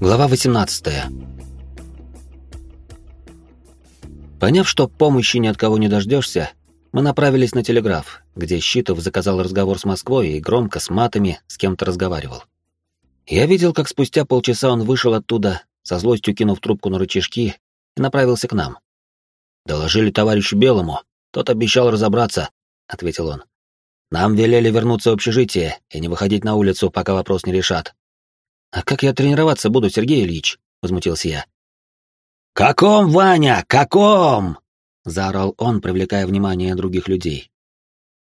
Глава 18. Поняв, что помощи ни от кого не дождешься, мы направились на телеграф, где Щитов заказал разговор с Москвой и громко, с матами, с кем-то разговаривал. Я видел, как спустя полчаса он вышел оттуда, со злостью кинув трубку на рычажки, и направился к нам. «Доложили товарищу Белому, тот обещал разобраться», — ответил он. «Нам велели вернуться в общежитие и не выходить на улицу, пока вопрос не решат. «А как я тренироваться буду, Сергей Ильич?» — возмутился я. «Каком, Ваня, каком?» — заорал он, привлекая внимание других людей.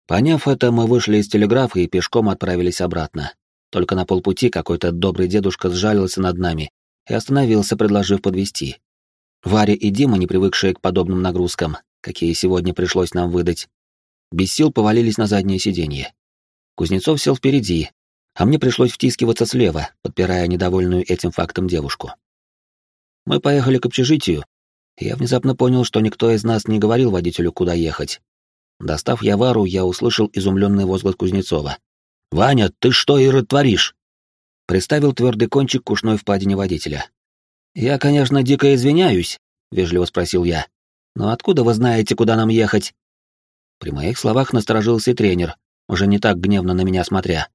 Поняв это, мы вышли из телеграфа и пешком отправились обратно. Только на полпути какой-то добрый дедушка сжалился над нами и остановился, предложив подвести. Варя и Дима, не привыкшие к подобным нагрузкам, какие сегодня пришлось нам выдать, без сил повалились на заднее сиденье. Кузнецов сел впереди, а мне пришлось втискиваться слева, подпирая недовольную этим фактом девушку. Мы поехали к общежитию, и я внезапно понял, что никто из нас не говорил водителю, куда ехать. Достав Явару, я услышал изумленный возглас Кузнецова. «Ваня, ты что, Ира, творишь?» Приставил твердый кончик к ушной впадине водителя. «Я, конечно, дико извиняюсь», — вежливо спросил я. «Но откуда вы знаете, куда нам ехать?» При моих словах насторожился тренер, уже не так гневно на меня смотря.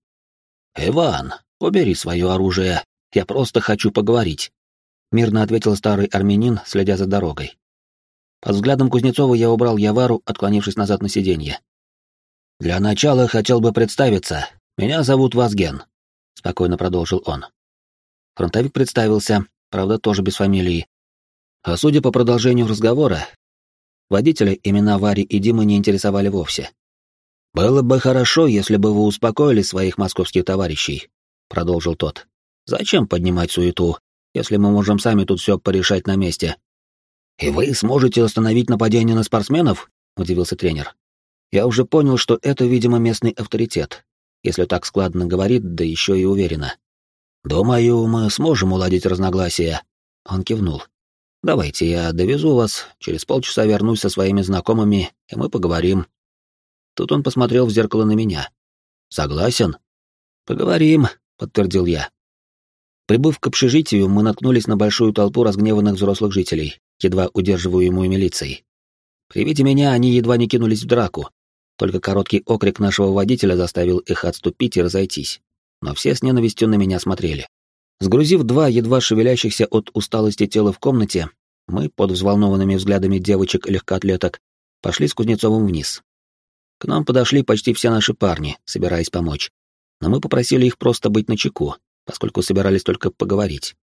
«Иван, убери свое оружие, я просто хочу поговорить», — мирно ответил старый армянин, следя за дорогой. Под взглядом Кузнецова я убрал Явару, отклонившись назад на сиденье. «Для начала хотел бы представиться. Меня зовут Вазген», — спокойно продолжил он. Фронтовик представился, правда, тоже без фамилии. А судя по продолжению разговора, водителя имена Вари и Димы не интересовали вовсе. «Было бы хорошо, если бы вы успокоили своих московских товарищей», — продолжил тот. «Зачем поднимать суету, если мы можем сами тут все порешать на месте?» «И вы сможете остановить нападение на спортсменов?» — удивился тренер. «Я уже понял, что это, видимо, местный авторитет, если так складно говорит, да еще и уверенно». «Думаю, мы сможем уладить разногласия», — он кивнул. «Давайте я довезу вас, через полчаса вернусь со своими знакомыми, и мы поговорим, Тут он посмотрел в зеркало на меня. «Согласен?» «Поговорим», — подтвердил я. Прибыв к общежитию, мы наткнулись на большую толпу разгневанных взрослых жителей, едва удерживаемую милицией. При виде меня они едва не кинулись в драку, только короткий окрик нашего водителя заставил их отступить и разойтись. Но все с ненавистью на меня смотрели. Сгрузив два едва шевелящихся от усталости тела в комнате, мы, под взволнованными взглядами девочек-легкоатлеток, пошли с Кузнецовым вниз. К нам подошли почти все наши парни, собираясь помочь. Но мы попросили их просто быть начеку, поскольку собирались только поговорить.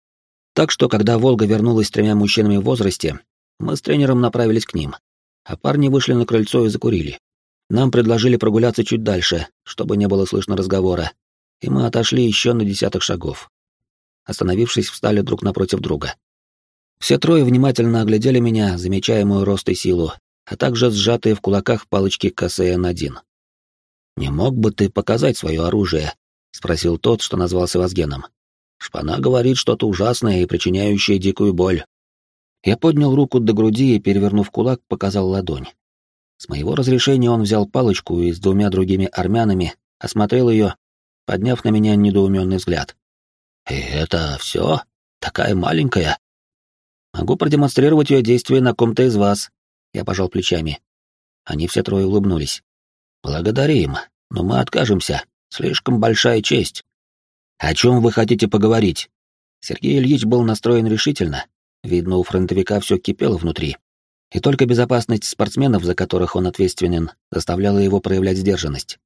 Так что, когда «Волга» вернулась с тремя мужчинами в возрасте, мы с тренером направились к ним, а парни вышли на крыльцо и закурили. Нам предложили прогуляться чуть дальше, чтобы не было слышно разговора, и мы отошли еще на десяток шагов. Остановившись, встали друг напротив друга. Все трое внимательно оглядели меня, замечая мой рост и силу, а также сжатые в кулаках палочки КСН-1. «Не мог бы ты показать свое оружие?» — спросил тот, что назвался Вазгеном. «Шпана говорит что-то ужасное и причиняющее дикую боль». Я поднял руку до груди и, перевернув кулак, показал ладонь. С моего разрешения он взял палочку и с двумя другими армянами осмотрел ее, подняв на меня недоуменный взгляд. «И это все? Такая маленькая?» «Могу продемонстрировать ее действие на ком-то из вас», я пожал плечами. Они все трое улыбнулись. «Благодарим, но мы откажемся. Слишком большая честь». «О чем вы хотите поговорить?» Сергей Ильич был настроен решительно. Видно, у фронтовика все кипело внутри. И только безопасность спортсменов, за которых он ответственен, заставляла его проявлять сдержанность.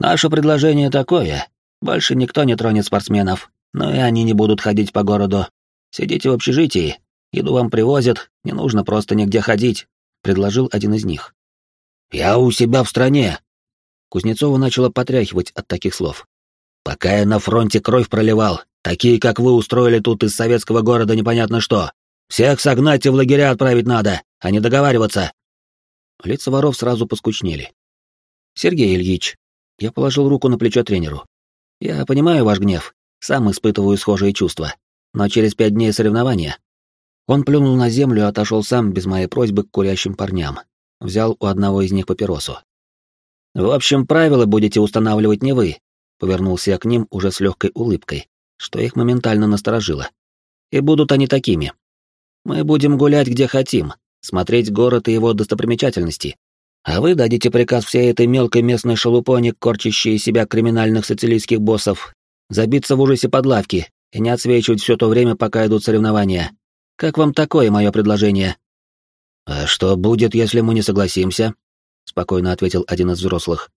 «Наше предложение такое. Больше никто не тронет спортсменов, но и они не будут ходить по городу. Сидите в общежитии, еду вам привозят, не нужно просто нигде ходить, предложил один из них. «Я у себя в стране!» Кузнецова начала потряхивать от таких слов. «Пока я на фронте кровь проливал, такие, как вы, устроили тут из советского города непонятно что. Всех согнать и в лагеря отправить надо, а не договариваться!» Лица воров сразу поскучнели. «Сергей Ильич», я положил руку на плечо тренеру. «Я понимаю ваш гнев, сам испытываю схожие чувства, но через пять дней соревнования он плюнул на землю и отошел сам без моей просьбы к курящим парням. Взял у одного из них папиросу. «В общем, правила будете устанавливать не вы», — повернулся я к ним уже с легкой улыбкой, что их моментально насторожило. И будут они такими. Мы будем гулять где хотим, смотреть город и его достопримечательности. А вы дадите приказ всей этой мелкой местной шелупоне, корчащей себя криминальных сицилийских боссов, забиться в ужасе под лавки и не отсвечивать все то время, пока идут соревнования. Как вам такое мое предложение?» «А что будет, если мы не согласимся?» — спокойно ответил один из взрослых.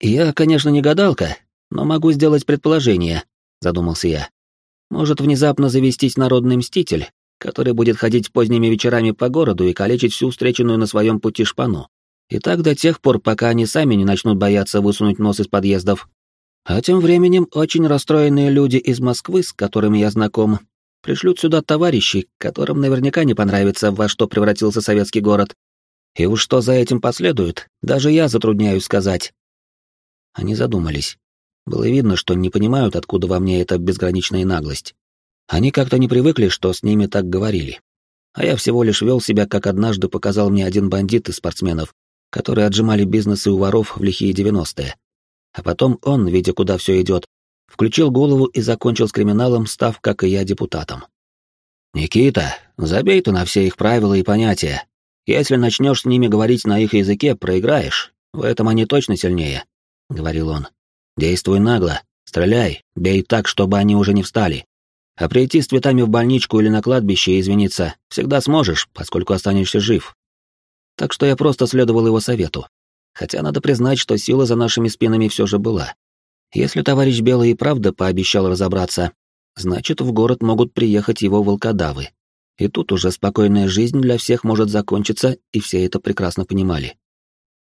«Я, конечно, не гадалка, но могу сделать предположение», — задумался я. «Может внезапно завестись народный мститель, который будет ходить поздними вечерами по городу и калечить всю встреченную на своем пути шпану. И так до тех пор, пока они сами не начнут бояться высунуть нос из подъездов. А тем временем очень расстроенные люди из Москвы, с которыми я знаком, пришлют сюда товарищей, которым наверняка не понравится, во что превратился советский город. И уж что за этим последует, даже я затрудняюсь сказать. Они задумались. Было видно, что не понимают, откуда во мне эта безграничная наглость. Они как-то не привыкли, что с ними так говорили. А я всего лишь вел себя, как однажды показал мне один бандит из спортсменов, которые отжимали бизнесы у воров в лихие девяностые. А потом он, видя, куда все идет, включил голову и закончил с криминалом, став, как и я, депутатом. «Никита, забей ты на все их правила и понятия. Если начнешь с ними говорить на их языке, проиграешь. В этом они точно сильнее», — говорил он. «Действуй нагло, стреляй, бей так, чтобы они уже не встали. А прийти с цветами в больничку или на кладбище и извиниться всегда сможешь, поскольку останешься жив. Так что я просто следовал его совету. Хотя надо признать, что сила за нашими спинами все же была. Если товарищ Белый и правда пообещал разобраться, значит, в город могут приехать его волкодавы. И тут уже спокойная жизнь для всех может закончиться, и все это прекрасно понимали.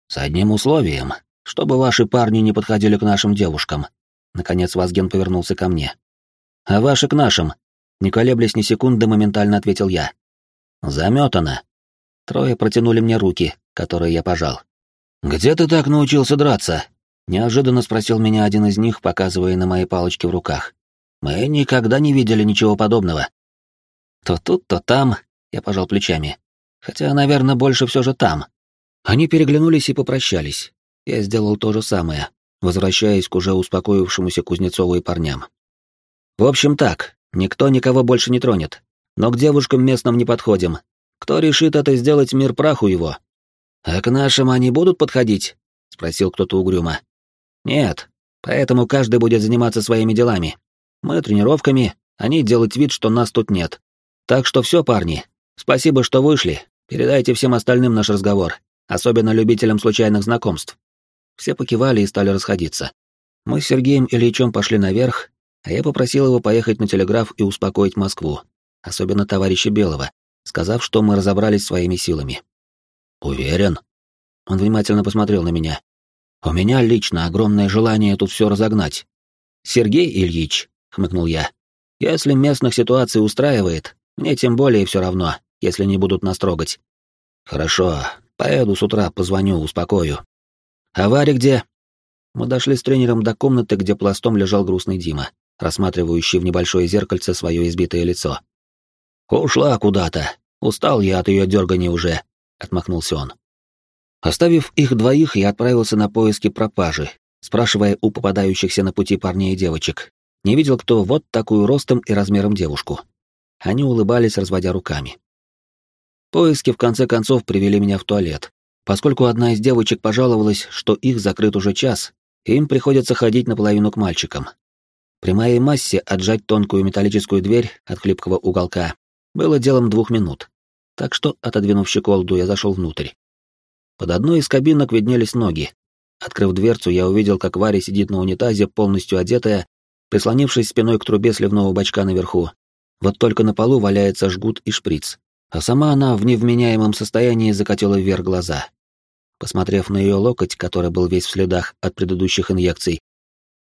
С одним условием, чтобы ваши парни не подходили к нашим девушкам. Наконец Вазген повернулся ко мне. А ваши к нашим? Не колеблясь ни секунды, моментально ответил я. Заметано. Трое протянули мне руки, которые я пожал. «Где ты так научился драться?» — неожиданно спросил меня один из них, показывая на мои палочки в руках. «Мы никогда не видели ничего подобного». «То тут, то там», — я пожал плечами. «Хотя, наверное, больше все же там». Они переглянулись и попрощались. Я сделал то же самое, возвращаясь к уже успокоившемуся Кузнецову и парням. «В общем так, никто никого больше не тронет. Но к девушкам местным не подходим, кто решит это сделать, мир праху его. А к нашим они будут подходить? спросил кто-то угрюмо. Нет, поэтому каждый будет заниматься своими делами. Мы тренировками, они делать вид, что нас тут нет. Так что все, парни, спасибо, что вышли. Передайте всем остальным наш разговор, особенно любителям случайных знакомств. Все покивали и стали расходиться. Мы с Сергеем Ильичем пошли наверх, а я попросил его поехать на телеграф и успокоить Москву, особенно товарища Белого, сказав, что мы разобрались своими силами. «Уверен?» Он внимательно посмотрел на меня. «У меня лично огромное желание тут все разогнать. Сергей Ильич», — хмыкнул я, — «если местных ситуаций устраивает, мне тем более все равно, если не будут нас трогать». «Хорошо, поеду с утра, позвоню, успокою». «А где?» Мы дошли с тренером до комнаты, где пластом лежал грустный Дима, рассматривающий в небольшое зеркальце свое избитое лицо. «Ушла куда-то. Устал я от ее дергания уже», — отмахнулся он. Оставив их двоих, я отправился на поиски пропажи, спрашивая у попадающихся на пути парней и девочек. Не видел кто вот такую ростом и размером девушку. Они улыбались, разводя руками. Поиски в конце концов привели меня в туалет, поскольку одна из девочек пожаловалась, что их закрыт уже час, и им приходится ходить наполовину к мальчикам. При моей массе отжать тонкую металлическую дверь от хлипкого уголка было делом двух минут, так что, отодвинув щеколду, я зашел внутрь. Под одной из кабинок виднелись ноги. Открыв дверцу, я увидел, как Варя сидит на унитазе, полностью одетая, прислонившись спиной к трубе сливного бачка наверху. Вот только на полу валяется жгут и шприц, а сама она в невменяемом состоянии закатила вверх глаза. Посмотрев на ее локоть, который был весь в следах от предыдущих инъекций,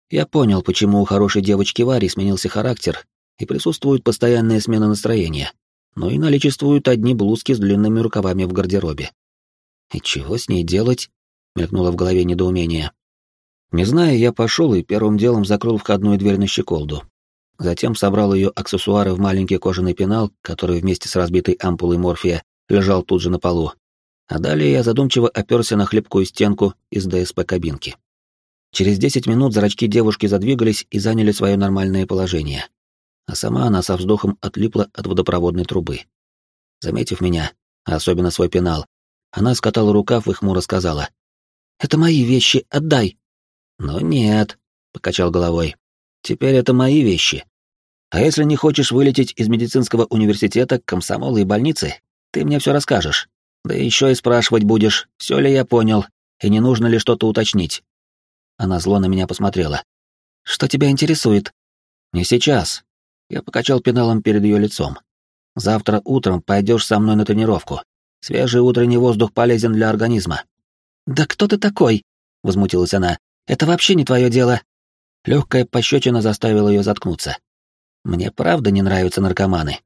я понял, почему у хорошей девочки Вари сменился характер и присутствует постоянная смена настроения но и наличествуют одни блузки с длинными рукавами в гардеробе. И чего с ней делать? мелькнуло в голове недоумение. Не зная, я пошел и первым делом закрыл входную дверь на щеколду. Затем собрал ее аксессуары в маленький кожаный пенал, который вместе с разбитой ампулой морфия лежал тут же на полу. А далее я задумчиво оперся на хлипкую стенку из ДСП-кабинки. Через десять минут зрачки девушки задвигались и заняли свое нормальное положение. а сама она со вздохом отлипла от водопроводной трубы. Заметив меня, а особенно свой пенал, она скатала рукав и хмуро сказала. «Это мои вещи, отдай!» «Ну нет», — покачал головой. «Теперь это мои вещи. А если не хочешь вылететь из медицинского университета, комсомола и больницы, ты мне все расскажешь. Да еще и спрашивать будешь, все ли я понял, и не нужно ли что-то уточнить». Она зло на меня посмотрела. «Что тебя интересует?» «Не сейчас». Я покачал пеналом перед ее лицом. «Завтра утром пойдешь со мной на тренировку. Свежий утренний воздух полезен для организма». «Да кто ты такой?» — возмутилась она. «Это вообще не твое дело». Легкая пощечина заставила ее заткнуться. «Мне правда не нравятся наркоманы».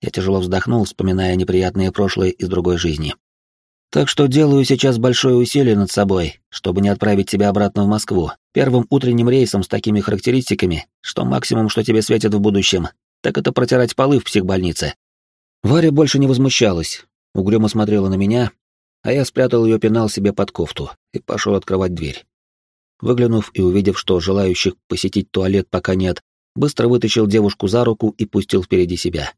Я тяжело вздохнул, вспоминая неприятные прошлые из другой жизни. Так что делаю сейчас большое усилие над собой, чтобы не отправить тебя обратно в Москву, первым утренним рейсом с такими характеристиками, что максимум, что тебе светит в будущем, так это протирать полы в психбольнице. Варя больше не возмущалась, угрюмо смотрела на меня, а я спрятал ее пенал себе под кофту и пошел открывать дверь. Выглянув и увидев, что желающих посетить туалет пока нет, быстро вытащил девушку за руку и пустил впереди себя.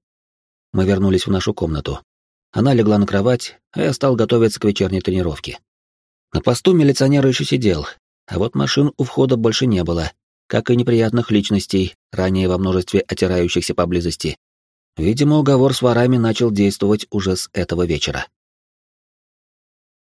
Мы вернулись в нашу комнату. Она легла на кровать, а я стал готовиться к вечерней тренировке. На посту милиционер еще сидел, а вот машин у входа больше не было, как и неприятных личностей, ранее во множестве отирающихся поблизости. Видимо, уговор с ворами начал действовать уже с этого вечера.